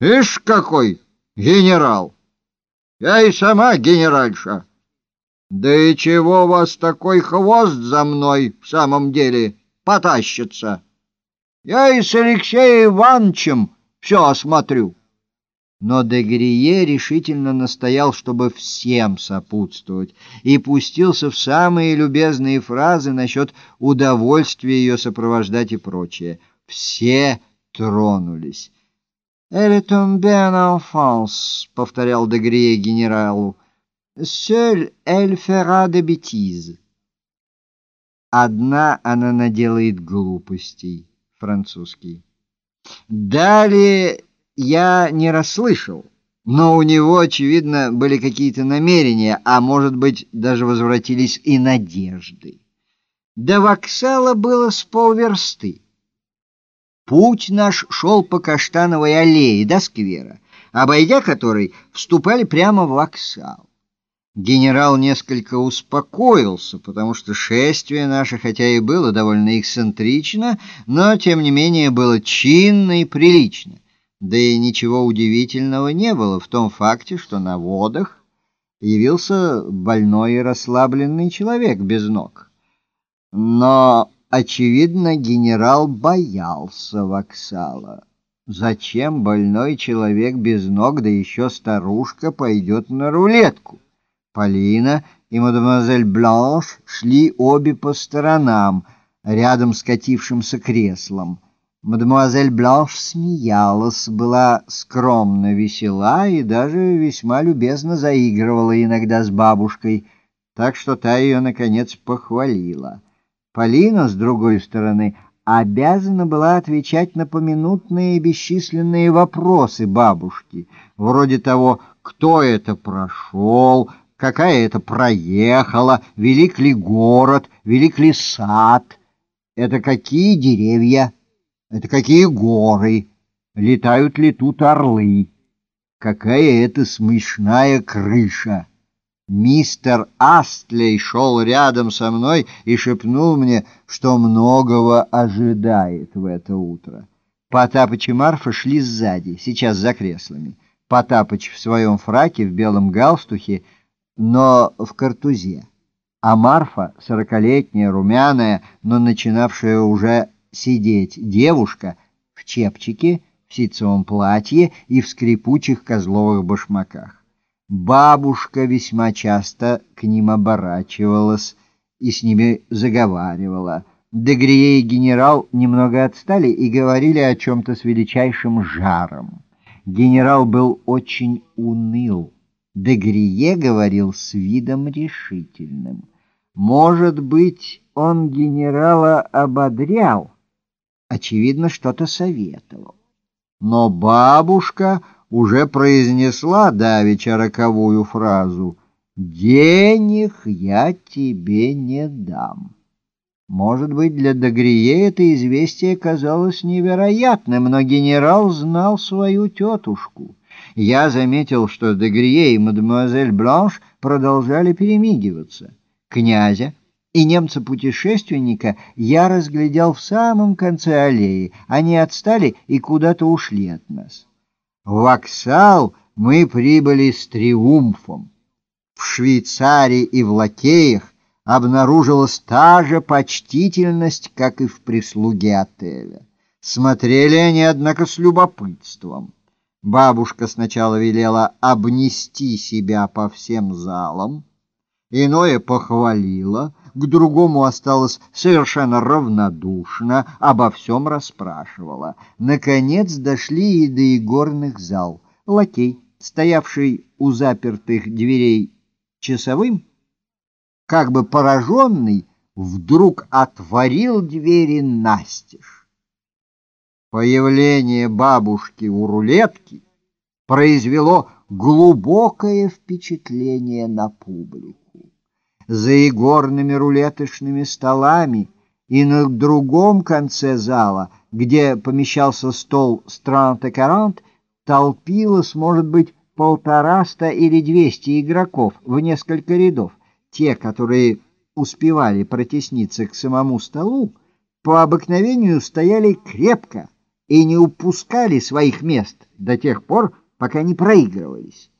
Ишь какой генерал! Я и сама генеральша. Да и чего вас такой хвост за мной в самом деле потащится? Я и с Алексеем Ивановичем все осмотрю. Но Дегрие решительно настоял, чтобы всем сопутствовать, и пустился в самые любезные фразы насчет удовольствия ее сопровождать и прочее. Все тронулись. «Elle est tombée en enfance», — повторял Дегрие генералу. «Seule elle fera des bêtises». «Одна она наделает глупостей», — французский. Далее я не расслышал, но у него, очевидно, были какие-то намерения, а, может быть, даже возвратились и надежды. До воксала было с полверсты. Путь наш шел по Каштановой аллее до сквера, обойдя который, вступали прямо в воксал. Генерал несколько успокоился, потому что шествие наше, хотя и было довольно эксцентрично, но, тем не менее, было чинно и прилично. Да и ничего удивительного не было в том факте, что на водах явился больной и расслабленный человек без ног. Но Очевидно, генерал боялся Воксала. Зачем больной человек без ног, да еще старушка, пойдет на рулетку? Полина и мадемуазель Бланш шли обе по сторонам, рядом с катившимся креслом. Мадемуазель Бланш смеялась, была скромно весела и даже весьма любезно заигрывала иногда с бабушкой, так что та ее, наконец, похвалила. Полина, с другой стороны, обязана была отвечать на поминутные бесчисленные вопросы бабушки, вроде того, кто это прошел, какая это проехала, велик ли город, велик ли сад, это какие деревья, это какие горы, летают ли тут орлы, какая это смешная крыша. Мистер Астлей шел рядом со мной и шепнул мне, что многого ожидает в это утро. Потапыч и Марфа шли сзади, сейчас за креслами. Потапыч в своем фраке, в белом галстухе, но в картузе. А Марфа, сорокалетняя, румяная, но начинавшая уже сидеть девушка, в чепчике, в ситцевом платье и в скрипучих козловых башмаках. Бабушка весьма часто к ним оборачивалась и с ними заговаривала. Дегрие и генерал немного отстали и говорили о чем-то с величайшим жаром. Генерал был очень уныл. Дегрие говорил с видом решительным. Может быть, он генерала ободрял, очевидно, что-то советовал. Но бабушка уже произнесла давеча роковую фразу «Денег я тебе не дам». Может быть, для Дагрие это известие казалось невероятным, но генерал знал свою тетушку. Я заметил, что Дагрие и мадемуазель Бланш продолжали перемигиваться. Князя и немца-путешественника я разглядел в самом конце аллеи. Они отстали и куда-то ушли от нас. В Воксал мы прибыли с триумфом. В Швейцарии и в Лакеях обнаружилась та же почтительность, как и в прислуге отеля. Смотрели они, однако, с любопытством. Бабушка сначала велела обнести себя по всем залам, иное похвалила, к другому осталась совершенно равнодушно, обо всем расспрашивала. Наконец дошли и до игорных зал. Лакей, стоявший у запертых дверей часовым, как бы пораженный, вдруг отворил двери настежь. Появление бабушки у рулетки произвело глубокое впечатление на публику за игорными рулеточными столами и на другом конце зала, где помещался стол «Странте-карант», толпилось, может быть, полтораста или двести игроков в несколько рядов. Те, которые успевали протесниться к самому столу, по обыкновению стояли крепко и не упускали своих мест до тех пор, пока не проигрывались.